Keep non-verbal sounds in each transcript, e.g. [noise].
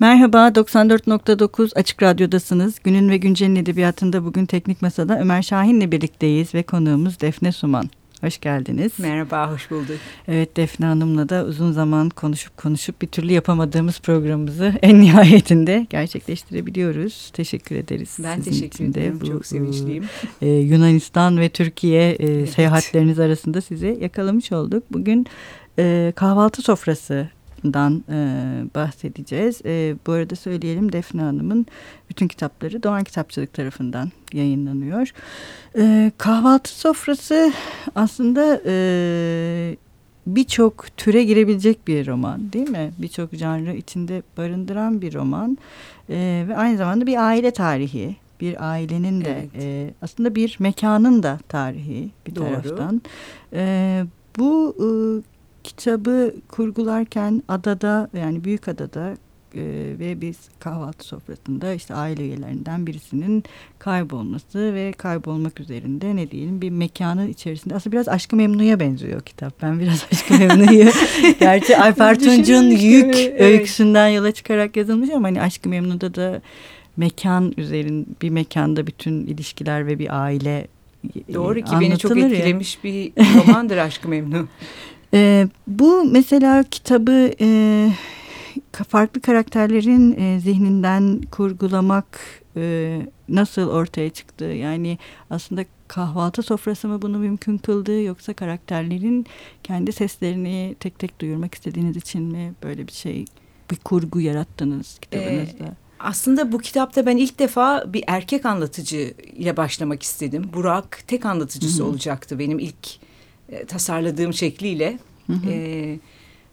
Merhaba, 94.9 Açık Radyo'dasınız. Günün ve Güncel'in edebiyatında bugün Teknik Masa'da Ömer Şahin'le birlikteyiz ve konuğumuz Defne Suman. Hoş geldiniz. Merhaba, hoş bulduk. Evet, Defne Hanım'la da uzun zaman konuşup konuşup bir türlü yapamadığımız programımızı [laughs] en nihayetinde gerçekleştirebiliyoruz. Teşekkür ederiz. Ben teşekkür ederim, bu, çok sevinçliyim. E, Yunanistan ve Türkiye e, evet. seyahatleriniz arasında sizi yakalamış olduk. Bugün e, kahvaltı sofrası dan e, bahsedeceğiz. E, bu arada söyleyelim Defne Hanım'ın bütün kitapları Doğan Kitapçılık tarafından yayınlanıyor. E, kahvaltı sofrası aslında e, birçok türe girebilecek bir roman değil mi? Birçok janrı içinde barındıran bir roman e, ve aynı zamanda bir aile tarihi. Bir ailenin de evet. e, aslında bir mekanın da tarihi bir Doğru. taraftan. E, bu e, kitabı kurgularken adada yani büyük adada e, ve biz kahvaltı sofrasında işte aile üyelerinden birisinin kaybolması ve kaybolmak üzerinde ne diyelim bir mekanın içerisinde aslında biraz Aşkı Memnu'ya benziyor kitap. Ben biraz [laughs] Aşkı Memnu'yu gerçi Alper Tunç'un yük evet. öyküsünden yola çıkarak yazılmış ama hani Aşkı Memnu'da da mekan üzerin bir mekanda bütün ilişkiler ve bir aile Doğru ki beni çok etkilemiş ya. bir romandır [laughs] Aşkı Memnu. E, bu mesela kitabı e, farklı karakterlerin e, zihninden kurgulamak e, nasıl ortaya çıktı? Yani aslında kahvaltı sofrası mı bunu mümkün kıldı yoksa karakterlerin kendi seslerini tek tek duyurmak istediğiniz için mi böyle bir şey bir kurgu yarattınız kitabınızda? Ee, aslında bu kitapta ben ilk defa bir erkek anlatıcı ile başlamak istedim. Burak tek anlatıcısı Hı -hı. olacaktı benim ilk e, tasarladığım şekliyle. Hı hı. E,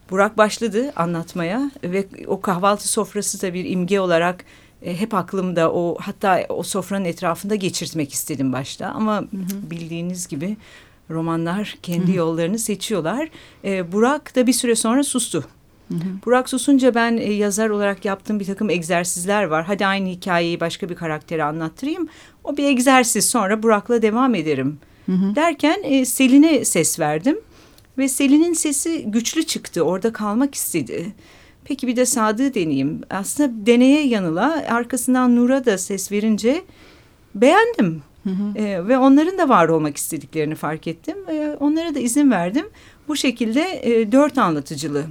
Burak başladı anlatmaya ve o kahvaltı sofrası da bir imge olarak e, hep aklımda o hatta o sofranın etrafında geçirtmek istedim başta ama hı hı. bildiğiniz gibi romanlar kendi hı hı. yollarını seçiyorlar. E, Burak da bir süre sonra sustu. Hı hı. Burak susunca ben e, yazar olarak yaptığım bir takım egzersizler var. Hadi aynı hikayeyi başka bir karaktere anlattırayım. O bir egzersiz sonra Burak'la devam ederim Hı hı. Derken e, Selin'e ses verdim ve Selin'in sesi güçlü çıktı. Orada kalmak istedi. Peki bir de Sadık'ı deneyeyim. Aslında deneye yanıla arkasından Nur'a da ses verince beğendim. Hı hı. E, ve onların da var olmak istediklerini fark ettim. E, onlara da izin verdim. Bu şekilde e, dört anlatıcılı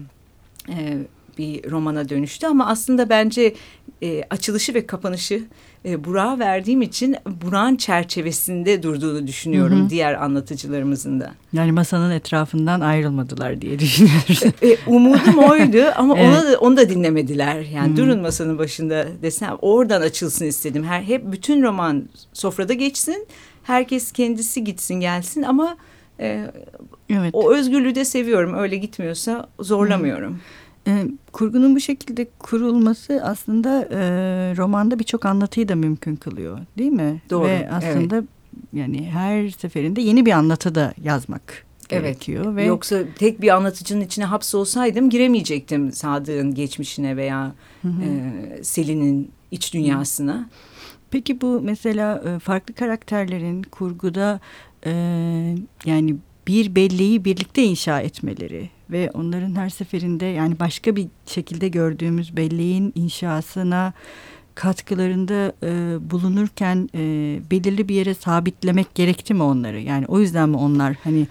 e, bir romana dönüştü. Ama aslında bence e, açılışı ve kapanışı e, Burak'a verdiğim için Burak'ın çerçevesinde durduğunu düşünüyorum hı hı. diğer anlatıcılarımızın da. Yani masanın etrafından ayrılmadılar diye [laughs] düşünüyoruz. E, e, umudum oydu ama [laughs] evet. ona da, onu da dinlemediler. Yani hı. durun masanın başında desem oradan açılsın istedim. Her hep bütün roman sofrada geçsin. Herkes kendisi gitsin gelsin ama e, evet. o özgürlüğü de seviyorum. Öyle gitmiyorsa zorlamıyorum. Hı. E, kurgunun bu şekilde kurulması aslında e, romanda birçok anlatıyı da mümkün kılıyor değil mi? Doğru. Ve aslında evet. yani her seferinde yeni bir anlatı da yazmak evet. gerekiyor. Ve... Yoksa tek bir anlatıcının içine hapsolsaydım giremeyecektim Sadık'ın geçmişine veya hı hı. E, Selin'in iç dünyasına. Peki bu mesela farklı karakterlerin kurguda e, yani bir belleği birlikte inşa etmeleri ve onların her seferinde yani başka bir şekilde gördüğümüz belleğin inşasına katkılarında e, bulunurken e, belirli bir yere sabitlemek gerekti mi onları? Yani o yüzden mi onlar hani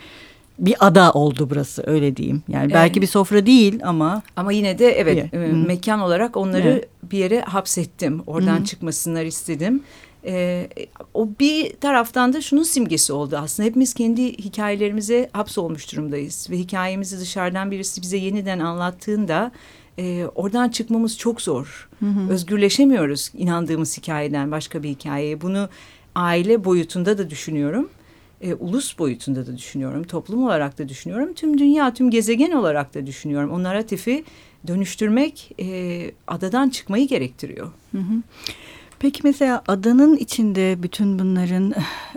bir ada oldu burası öyle diyeyim. Yani evet. belki bir sofra değil ama ama yine de evet e, mekan olarak onları evet. bir yere hapsettim. Oradan Hı. çıkmasınlar istedim. E, o bir taraftan da şunun simgesi oldu aslında. Hepimiz kendi hikayelerimize hapsolmuş durumdayız. Ve hikayemizi dışarıdan birisi bize yeniden anlattığında e, oradan çıkmamız çok zor. Hı hı. Özgürleşemiyoruz inandığımız hikayeden başka bir hikayeye. Bunu aile boyutunda da düşünüyorum. E, ulus boyutunda da düşünüyorum. Toplum olarak da düşünüyorum. Tüm dünya, tüm gezegen olarak da düşünüyorum. O narratifi dönüştürmek e, adadan çıkmayı gerektiriyor. Hı hı. Peki mesela adanın içinde bütün bunların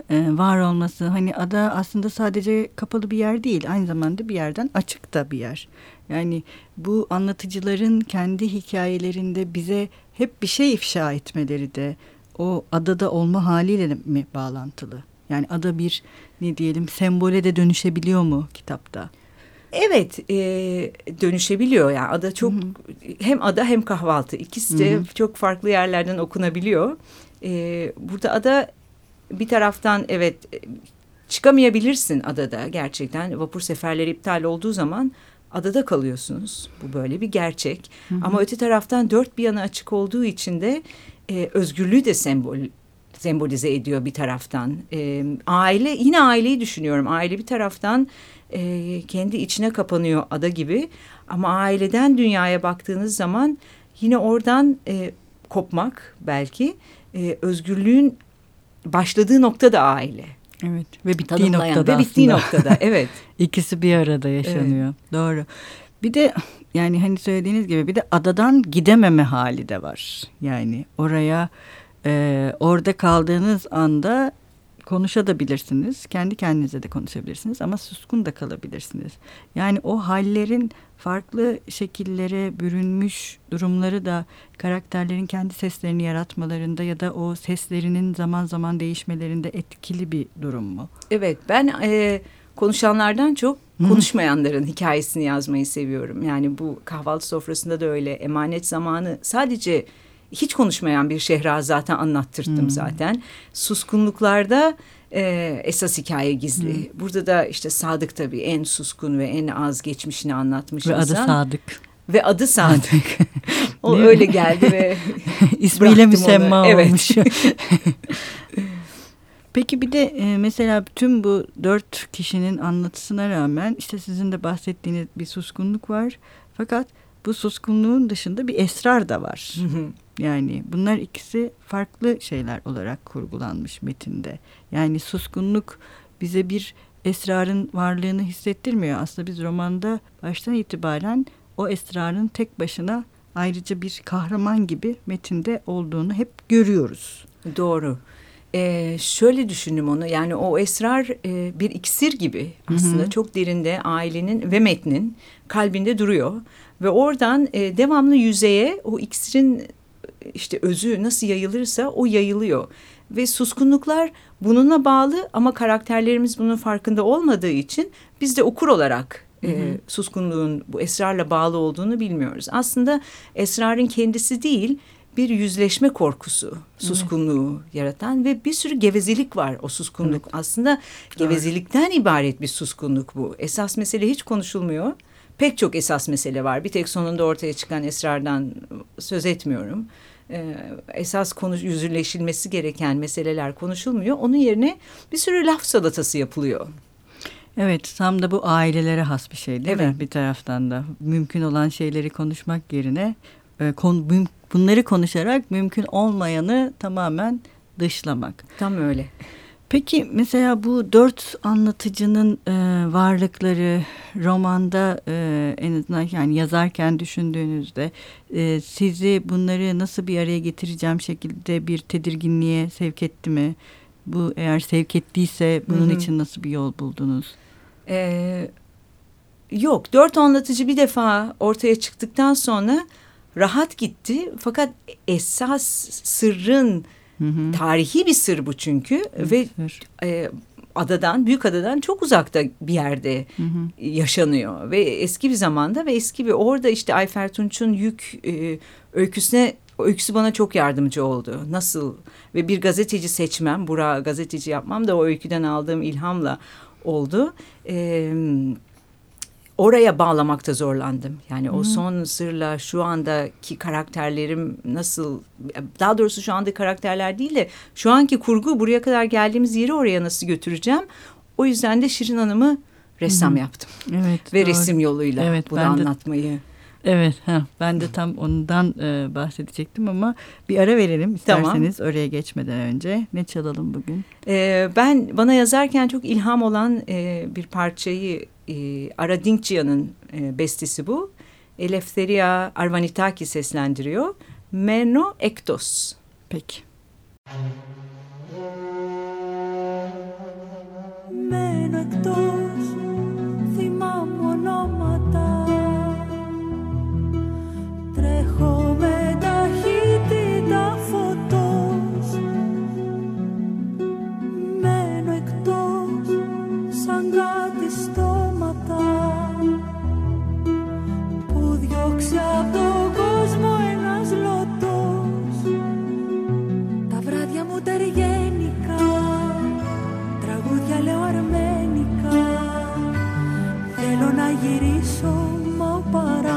e, var olması hani ada aslında sadece kapalı bir yer değil aynı zamanda bir yerden açık da bir yer. Yani bu anlatıcıların kendi hikayelerinde bize hep bir şey ifşa etmeleri de o adada olma haliyle mi bağlantılı? Yani ada bir ne diyelim sembole de dönüşebiliyor mu kitapta? Evet e, dönüşebiliyor yani ada çok hı hı. hem ada hem kahvaltı ikisi de hı hı. çok farklı yerlerden okunabiliyor. E, burada ada bir taraftan evet çıkamayabilirsin adada gerçekten vapur seferleri iptal olduğu zaman adada kalıyorsunuz. Bu böyle bir gerçek. Hı hı. Ama öte taraftan dört bir yana açık olduğu için de e, özgürlüğü de sembol sembolize ediyor bir taraftan. E, aile yine aileyi düşünüyorum. Aile bir taraftan e, kendi içine kapanıyor ada gibi. Ama aileden dünyaya baktığınız zaman yine oradan e, kopmak belki e, özgürlüğün başladığı nokta da aile. Evet ve bittiği noktada ve bittiği noktada evet. [laughs] İkisi bir arada yaşanıyor. Evet. Doğru. Bir de yani hani söylediğiniz gibi bir de adadan gidememe hali de var. Yani oraya e, orada kaldığınız anda konuşabilirsiniz. Kendi kendinize de konuşabilirsiniz ama suskun da kalabilirsiniz. Yani o hallerin farklı şekillere bürünmüş durumları da karakterlerin kendi seslerini yaratmalarında ya da o seslerinin zaman zaman değişmelerinde etkili bir durum mu? Evet ben e, konuşanlardan çok konuşmayanların hikayesini yazmayı seviyorum. Yani bu kahvaltı sofrasında da öyle emanet zamanı sadece hiç konuşmayan bir zaten anlattırdım hmm. zaten. Suskunluklarda e, esas hikaye gizli. Hmm. Burada da işte Sadık tabii en suskun ve en az geçmişini anlatmış ve insan. adı Sadık. Ve adı Sadık. [laughs] o öyle geldi ve [laughs] ismiyle müsemma onu. olmuş. [laughs] Peki bir de e, mesela tüm bu dört kişinin anlatısına rağmen işte sizin de bahsettiğiniz bir suskunluk var. Fakat bu suskunluğun dışında bir esrar da var. Yani bunlar ikisi farklı şeyler olarak kurgulanmış metinde. Yani suskunluk bize bir esrarın varlığını hissettirmiyor. Aslında biz romanda baştan itibaren o esrarın tek başına ayrıca bir kahraman gibi metinde olduğunu hep görüyoruz. Doğru. Ee, şöyle düşündüm onu yani o esrar e, bir iksir gibi aslında hı hı. çok derinde ailenin ve metnin kalbinde duruyor. Ve oradan e, devamlı yüzeye o iksirin işte özü nasıl yayılırsa o yayılıyor. Ve suskunluklar bununla bağlı ama karakterlerimiz bunun farkında olmadığı için biz de okur olarak e, suskunluğun bu esrarla bağlı olduğunu bilmiyoruz. Aslında esrarın kendisi değil bir yüzleşme korkusu, suskunluğu evet. yaratan ve bir sürü gevezelik var o suskunluk. Evet. Aslında gevezelikten evet. ibaret bir suskunluk bu. Esas mesele hiç konuşulmuyor. Pek çok esas mesele var. Bir tek sonunda ortaya çıkan esrardan söz etmiyorum e, esas konuş yüzleşilmesi gereken meseleler konuşulmuyor. Onun yerine bir sürü laf salatası yapılıyor. Evet tam da bu ailelere has bir şey değil evet. mi bir taraftan da mümkün olan şeyleri konuşmak yerine e, kon, bunları konuşarak mümkün olmayanı tamamen dışlamak. Tam öyle. Peki mesela bu dört anlatıcının e, varlıkları romanda e, en azından yani yazarken düşündüğünüzde e, sizi bunları nasıl bir araya getireceğim şekilde bir tedirginliğe sevk etti mi? Bu eğer sevk ettiyse bunun Hı-hı. için nasıl bir yol buldunuz? Ee, yok dört anlatıcı bir defa ortaya çıktıktan sonra rahat gitti fakat esas sırrın Hı hı. Tarihi bir sır bu çünkü hı, ve e, adadan, büyük adadan çok uzakta bir yerde hı hı. yaşanıyor ve eski bir zamanda ve eski bir orada işte Ayfer Tunç'un yük e, öyküsüne öyküsü bana çok yardımcı oldu. Nasıl ve bir gazeteci seçmem, bura gazeteci yapmam da o öyküden aldığım ilhamla oldu. Evet oraya bağlamakta zorlandım. Yani hmm. o son sırla şu andaki karakterlerim nasıl daha doğrusu şu anda karakterler değil de şu anki kurgu buraya kadar geldiğimiz yeri oraya nasıl götüreceğim? O yüzden de Şirin Hanım'ı ressam hmm. yaptım. Evet. Ve doğru. resim yoluyla evet, bunu anlatmayı. De... Evet, ha, ben de tam ondan e, bahsedecektim ama bir ara verelim isterseniz tamam. oraya geçmeden önce. Ne çalalım bugün? Ee, ben bana yazarken çok ilham olan e, bir parçayı e, Aradinkcia'nın e, bestesi bu. Eleftheria Arvanitaki seslendiriyor. Meno Ektos. Peki. Meno Ektos γυρίσω μα παρά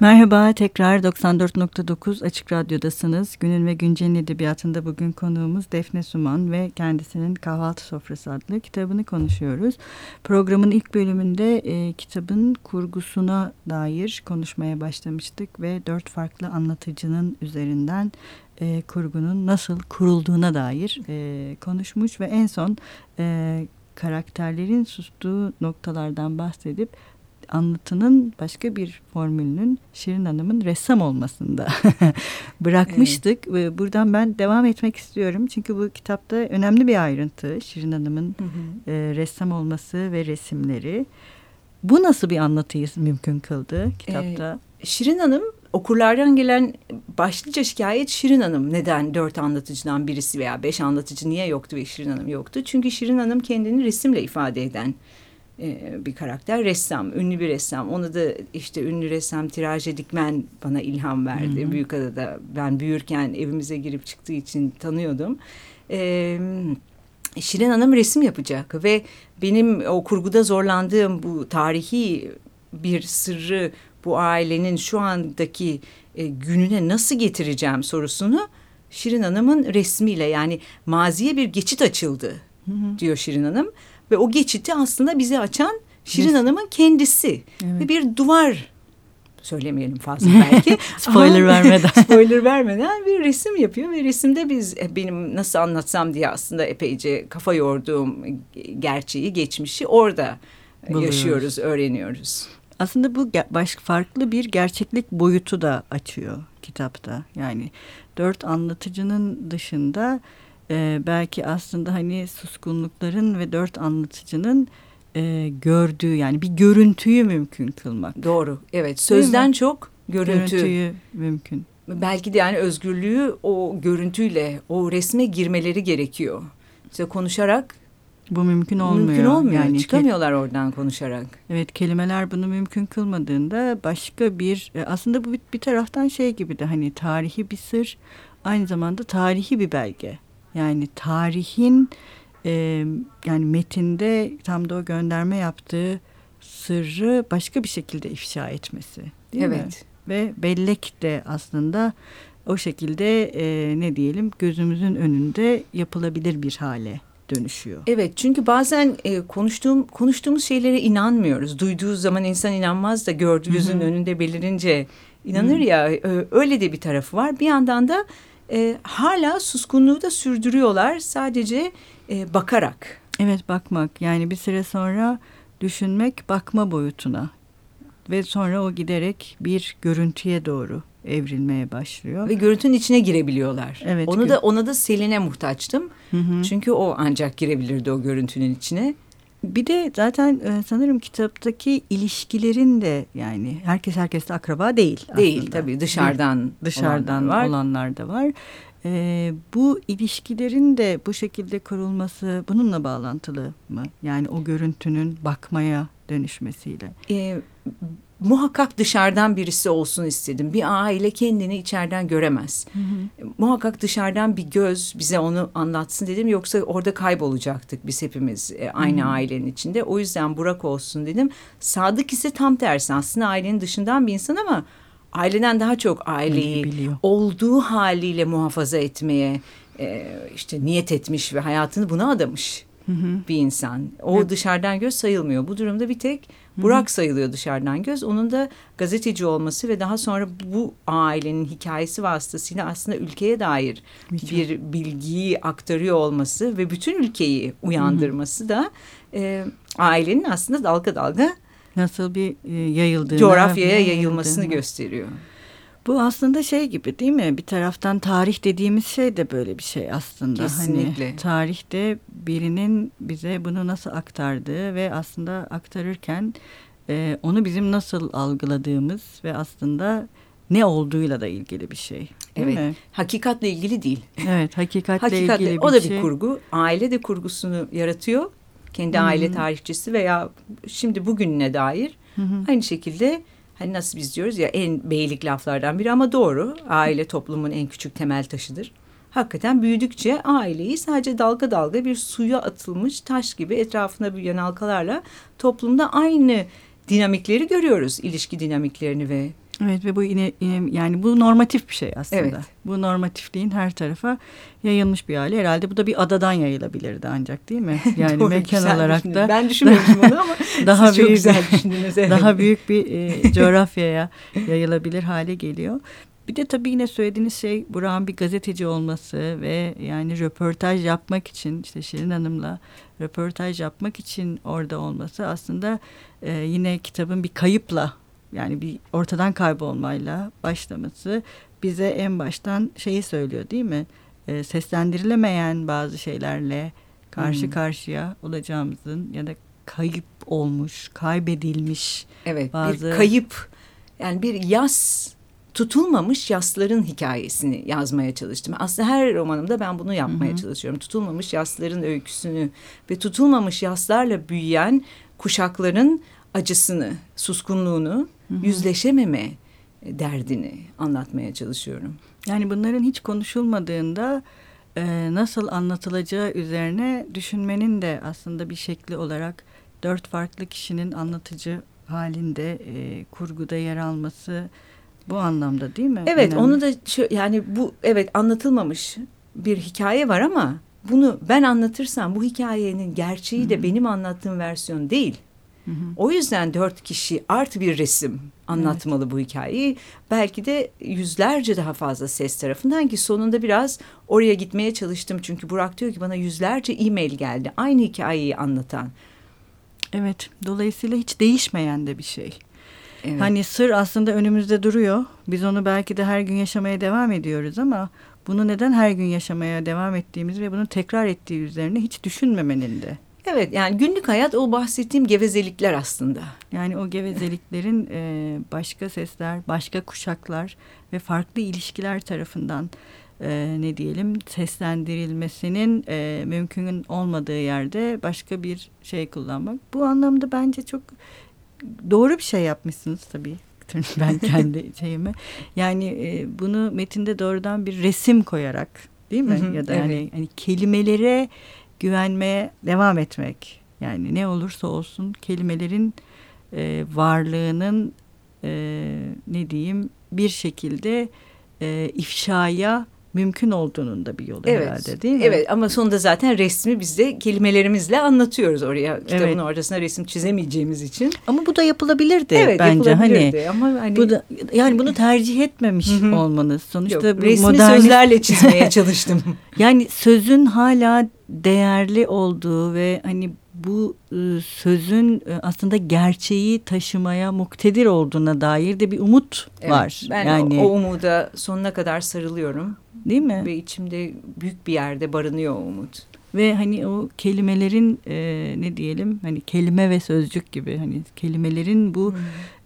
Merhaba, tekrar 94.9 Açık Radyo'dasınız. Günün ve Güncel'in edebiyatında bugün konuğumuz Defne Suman ve kendisinin Kahvaltı Sofrası adlı kitabını konuşuyoruz. Programın ilk bölümünde e, kitabın kurgusuna dair konuşmaya başlamıştık ve dört farklı anlatıcının üzerinden e, kurgunun nasıl kurulduğuna dair e, konuşmuş ve en son e, karakterlerin sustuğu noktalardan bahsedip anlatının başka bir formülünün Şirin Hanım'ın ressam olmasında [laughs] bırakmıştık. Ve Buradan ben devam etmek istiyorum. Çünkü bu kitapta önemli bir ayrıntı Şirin Hanım'ın e, ressam olması ve resimleri. Bu nasıl bir anlatıyı mümkün kıldı kitapta? Şirin Hanım okurlardan gelen başlıca şikayet Şirin Hanım neden dört anlatıcıdan birisi veya beş anlatıcı niye yoktu ve Şirin Hanım yoktu? Çünkü Şirin Hanım kendini resimle ifade eden e, bir karakter. Ressam, ünlü bir ressam. Onu da işte ünlü ressam Tiraje Dikmen bana ilham verdi. Hı hı. Büyükada'da ben büyürken evimize girip çıktığı için tanıyordum. E, Şirin Hanım resim yapacak ve benim o kurguda zorlandığım bu tarihi bir sırrı bu ailenin şu andaki e, gününe nasıl getireceğim sorusunu Şirin Hanım'ın resmiyle yani maziye bir geçit açıldı diyor Şirin Hanım ve o geçiti aslında bize açan Şirin. Hanım'ın kendisi Evet. ve bir duvar söylemeyelim fazla belki [laughs] Spoiler vermeden. [laughs] spoiler vermeden bir resim yapıyor ve resimde biz e, benim nasıl anlatsam diye aslında epeyce kafa yorduğum gerçeği geçmişi orada e, Buluyoruz. yaşıyoruz öğreniyoruz. Aslında bu başka farklı bir gerçeklik boyutu da açıyor kitapta. Yani dört anlatıcının dışında e, belki aslında hani suskunlukların ve dört anlatıcının e, gördüğü yani bir görüntüyü mümkün kılmak. Doğru. Evet. Sözden çok görüntü. Görüntüyü mümkün. Belki de yani özgürlüğü o görüntüyle, o resme girmeleri gerekiyor. İşte konuşarak Bu mümkün olmuyor. mümkün olmuyor. Yani Çıkamıyorlar oradan konuşarak. Evet kelimeler bunu mümkün kılmadığında başka bir e, aslında bu bir taraftan şey gibi de hani tarihi bir sır aynı zamanda tarihi bir belge. Yani tarihin e, yani metinde tam da o gönderme yaptığı sırrı başka bir şekilde ifşa etmesi. Değil mi? evet. Ve bellek de aslında o şekilde e, ne diyelim gözümüzün önünde yapılabilir bir hale dönüşüyor. Evet çünkü bazen e, konuştuğum konuştuğumuz şeylere inanmıyoruz. Duyduğu zaman insan inanmaz da gördüğü gözünün önünde belirince inanır ya. e, öyle de bir tarafı var. Bir yandan da e, hala suskunluğu da sürdürüyorlar sadece e, bakarak. Evet bakmak yani bir süre sonra düşünmek bakma boyutuna ve sonra o giderek bir görüntüye doğru evrilmeye başlıyor. Ve görüntünün içine girebiliyorlar. Evet, Onu da ona da Selin'e muhtaçtım. Hı hı. Çünkü o ancak girebilirdi o görüntünün içine. Bir de zaten e, sanırım kitaptaki ilişkilerin de yani herkes herkesle akraba değil. Değil aslında. tabii dışarıdan dışarıdan olanlar var. olanlar da var. E, bu ilişkilerin de bu şekilde kurulması bununla bağlantılı mı? Yani o görüntünün bakmaya dönüşmesiyle. e, muhakkak dışarıdan birisi olsun istedim. Bir aile kendini içeriden göremez. E, Muhakkak dışarıdan bir göz bize onu anlatsın dedim. Yoksa orada kaybolacaktık biz hepimiz e, aynı ailenin içinde. O yüzden Burak olsun dedim. Sadık ise tam tersi. Aslında ailenin dışından bir insan ama aileden daha çok aileyi Biliyor. olduğu haliyle muhafaza etmeye e, işte niyet etmiş ve hayatını buna adamış bir insan. O Evet. dışarıdan göz sayılmıyor. Bu durumda bir tek Burak sayılıyor dışarıdan göz. Onun da gazeteci olması ve daha sonra bu ailenin hikayesi vasıtasıyla aslında ülkeye dair Birçok- bir bilgiyi aktarıyor olması ve bütün ülkeyi uyandırması da e, ailenin aslında dalga dalga Nasıl bir e, yayıldığını. coğrafyaya yayılmasını gösteriyor. Bu aslında şey gibi değil mi? Bir taraftan tarih dediğimiz şey de böyle bir şey aslında. Kesinlikle. Hani tarihte birinin bize bunu nasıl aktardığı ve aslında aktarırken e, onu bizim nasıl algıladığımız ve aslında ne olduğuyla da ilgili bir şey. Evet. mi? Hakikatle ilgili değil. Evet, hakikatle, [laughs] Hakikatle ilgili bir o da şey. bir kurgu. Aile de kurgusunu yaratıyor. Kendi aile tarihçisi veya şimdi bugününe dair. Aynı şekilde hani nasıl biz diyoruz ya en beylik laflardan biri ama doğru. Aile toplumun en küçük temel taşıdır. Hakikaten büyüdükçe aileyi sadece dalga dalga bir suya atılmış taş gibi etrafına büyüyen halkalarla toplumda aynı dinamikleri görüyoruz. İlişki dinamiklerini ve Evet ve bu yine, yine yani bu normatif bir şey aslında. Evet. Bu normatifliğin her tarafa yayılmış bir hali. Herhalde bu da bir adadan yayılabilirdi ancak değil mi? [laughs] Yani Doğru, mekan olarak da Ben düşünmemiştim onu ama [laughs] daha siz çok büyük güzel düşündünüz. [laughs] Evet. daha büyük bir e, coğrafyaya yayılabilir hale geliyor. Bir de tabii yine söylediğiniz şey Burak'ın bir gazeteci olması ve yani röportaj yapmak için işte Şirin Hanım'la röportaj yapmak için orada olması aslında e, yine kitabın bir kayıpla yani bir ortadan kaybolmayla başlaması bize en baştan şeyi söylüyor değil mi? E, seslendirilemeyen bazı şeylerle karşı Hmm. karşıya olacağımızın ya da kayıp olmuş, kaybedilmiş Evet Bazı- bir kayıp yani bir yas tutulmamış yasların hikayesini yazmaya çalıştım. Aslında her romanımda ben bunu yapmaya Hı hı. çalışıyorum. Tutulmamış yasların öyküsünü ve tutulmamış yaslarla büyüyen kuşakların acısını, suskunluğunu, yüzleşememe derdini anlatmaya çalışıyorum. Yani bunların hiç konuşulmadığında e, nasıl anlatılacağı üzerine düşünmenin de aslında bir şekli olarak dört farklı kişinin anlatıcı halinde e, kurguda yer alması bu anlamda değil mi? Evet Önemli. onu da şu, yani bu evet anlatılmamış bir hikaye var ama bunu ben anlatırsam bu hikayenin gerçeği de benim anlattığım versiyon değil. Hı. O yüzden dört kişi artı bir resim anlatmalı bu hikayeyi. Belki de yüzlerce daha fazla ses tarafından ki sonunda biraz oraya gitmeye çalıştım. Çünkü Burak diyor ki bana yüzlerce e-mail geldi. Aynı hikayeyi anlatan. Evet dolayısıyla hiç değişmeyen de bir şey. Evet. Hani sır aslında önümüzde duruyor. Biz onu belki de her gün yaşamaya devam ediyoruz ama bunu neden her gün yaşamaya devam ettiğimiz ve bunu tekrar ettiği üzerine hiç düşünmemenin de. Evet yani günlük hayat o bahsettiğim gevezelikler aslında. Yani o gevezeliklerin [laughs] e, başka sesler, başka kuşaklar ve farklı ilişkiler tarafından e, ne diyelim seslendirilmesinin e, mümkün olmadığı yerde başka bir şey kullanmak. Bu anlamda bence çok doğru bir şey yapmışsınız tabii. [laughs] Ben kendi [laughs] şeyimi. Yani e, bunu metinde doğrudan bir resim koyarak değil mi? Hı hı, ya da evet. yani, hani kelimelere güvenmeye devam etmek. Yani ne olursa olsun kelimelerin e, varlığının e, ne diyeyim bir şekilde e, ifşaya mümkün olduğunun da bir yolu herhalde değil mi? Evet ama sonunda zaten resmi biz de kelimelerimizle anlatıyoruz oraya. Kitabın Evet. ortasına resim çizemeyeceğimiz için. Ama bu da yapılabilirdi evet bence hani. yapılabilirdi ama hani Bu da yani bunu tercih etmemiş Hı hı. olmanız sonuçta yok, resmi modernist- sözlerle [laughs] çizmeye çalıştım. Yani sözün hala değerli olduğu ve hani bu e, sözün e, aslında gerçeği taşımaya muktedir olduğuna dair de bir umut Evet, var. Ben yani o, o umuda sonuna kadar sarılıyorum değil mi? ve içimde büyük bir yerde barınıyor o umut. Ve hani o kelimelerin e, ne diyelim hani kelime ve sözcük gibi hani kelimelerin bu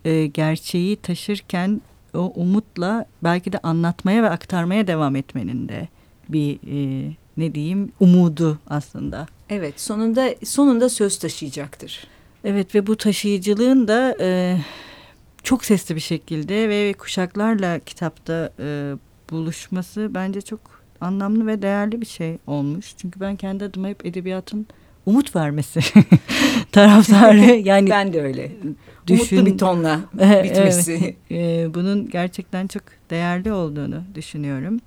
e, gerçeği taşırken o umutla belki de anlatmaya ve aktarmaya devam etmenin de bir e, ne diyeyim umudu aslında. Evet sonunda sonunda söz taşıyacaktır. Evet ve bu taşıyıcılığın da e, çok sesli bir şekilde ve kuşaklarla kitapta e, buluşması bence çok anlamlı ve değerli bir şey olmuş. Çünkü ben kendi adıma hep edebiyatın umut vermesi [laughs] taraftarı yani ben de öyle. düşün, Umutlu bir tonla [laughs] Evet, bitmesi. e, bunun gerçekten çok değerli olduğunu düşünüyorum.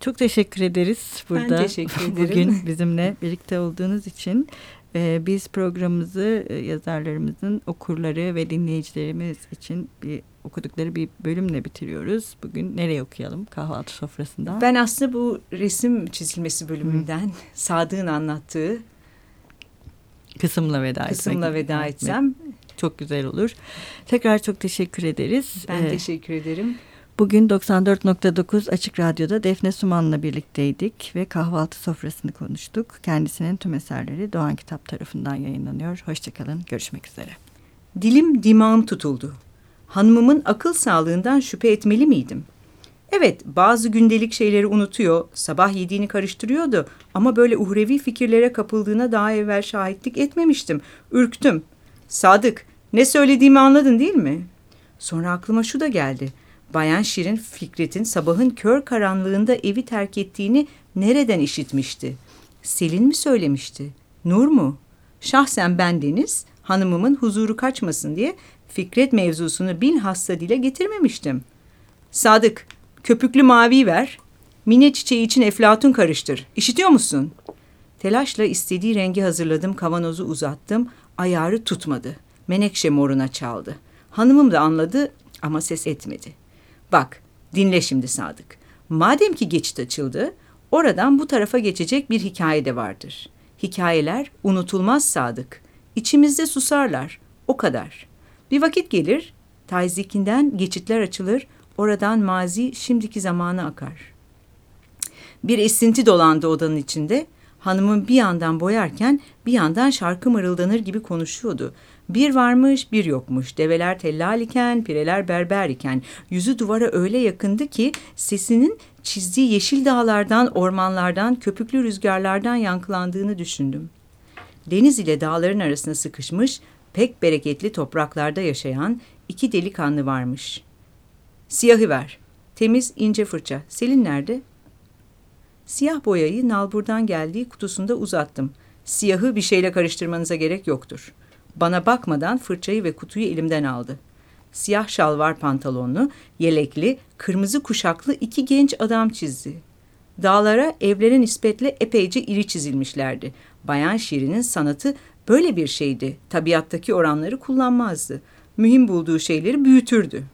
Çok teşekkür ederiz burada teşekkür [laughs] ederim. bugün bizimle birlikte olduğunuz için. E, biz programımızı e, yazarlarımızın okurları ve dinleyicilerimiz için bir okudukları bir bölümle bitiriyoruz. Bugün nereye okuyalım kahvaltı sofrasında? Ben aslında bu resim çizilmesi bölümünden [laughs] Sadık'ın anlattığı kısımla veda kısımla etmek. veda etsem Çok güzel olur. Tekrar çok teşekkür ederiz. ben E, teşekkür ederim. Bugün 94.9 Açık Radyo'da Defne Suman'la birlikteydik ve kahvaltı sofrasını konuştuk. Kendisinin tüm eserleri Doğan Kitap tarafından yayınlanıyor. Hoşçakalın, görüşmek üzere. Dilim dimağım tutuldu. Hanımımın akıl sağlığından şüphe etmeli miydim? Evet, bazı gündelik şeyleri unutuyor, sabah yediğini karıştırıyordu ama böyle uhrevi fikirlere kapıldığına daha evvel şahitlik etmemiştim. Ürktüm. Sadık, ne söylediğimi anladın değil mi? Sonra aklıma şu da geldi. Bayan Şirin Fikret'in sabahın kör karanlığında evi terk ettiğini nereden işitmişti? Selin mi söylemişti? Nur mu? Şahsen ben Deniz, hanımımın huzuru kaçmasın diye Fikret mevzusunu bilhassa dile getirmemiştim. Sadık, köpüklü mavi ver. Mine çiçeği için eflatun karıştır. İşitiyor musun? Telaşla istediği rengi hazırladım, kavanozu uzattım. Ayarı tutmadı. Menekşe moruna çaldı. Hanımım da anladı ama ses etmedi. Bak, dinle şimdi Sadık. Madem ki geçit açıldı, oradan bu tarafa geçecek bir hikaye de vardır. Hikayeler unutulmaz Sadık. İçimizde susarlar. O kadar. Bir vakit gelir, tayzikinden geçitler açılır, oradan mazi şimdiki zamana akar. Bir esinti dolandı odanın içinde. Hanımın bir yandan boyarken bir yandan şarkı mırıldanır gibi konuşuyordu. Bir varmış bir yokmuş. Develer tellal iken, pireler berber iken. Yüzü duvara öyle yakındı ki sesinin çizdiği yeşil dağlardan, ormanlardan, köpüklü rüzgarlardan yankılandığını düşündüm. Deniz ile dağların arasına sıkışmış, pek bereketli topraklarda yaşayan iki delikanlı varmış. Siyahı ver. Temiz ince fırça. Selin nerede? Siyah boyayı nalburdan geldiği kutusunda uzattım. Siyahı bir şeyle karıştırmanıza gerek yoktur. Bana bakmadan fırçayı ve kutuyu elimden aldı. Siyah şalvar pantolonlu, yelekli, kırmızı kuşaklı iki genç adam çizdi. Dağlara evlere nispetle epeyce iri çizilmişlerdi. Bayan Şirin'in sanatı böyle bir şeydi. Tabiattaki oranları kullanmazdı. Mühim bulduğu şeyleri büyütürdü.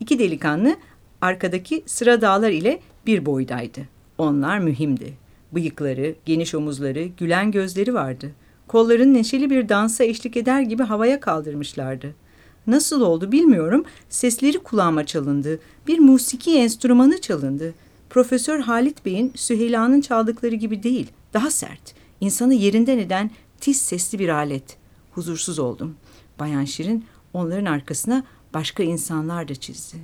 İki delikanlı arkadaki sıra dağlar ile bir boydaydı. Onlar mühimdi. Bıyıkları, geniş omuzları, gülen gözleri vardı. Kollarını neşeli bir dansa eşlik eder gibi havaya kaldırmışlardı. Nasıl oldu bilmiyorum. Sesleri kulağıma çalındı. Bir musiki enstrümanı çalındı. Profesör Halit Bey'in Süheyla'nın çaldıkları gibi değil. Daha sert. İnsanı yerinden eden tiz sesli bir alet. Huzursuz oldum. Bayan Şirin onların arkasına başka insanlar da çizdi.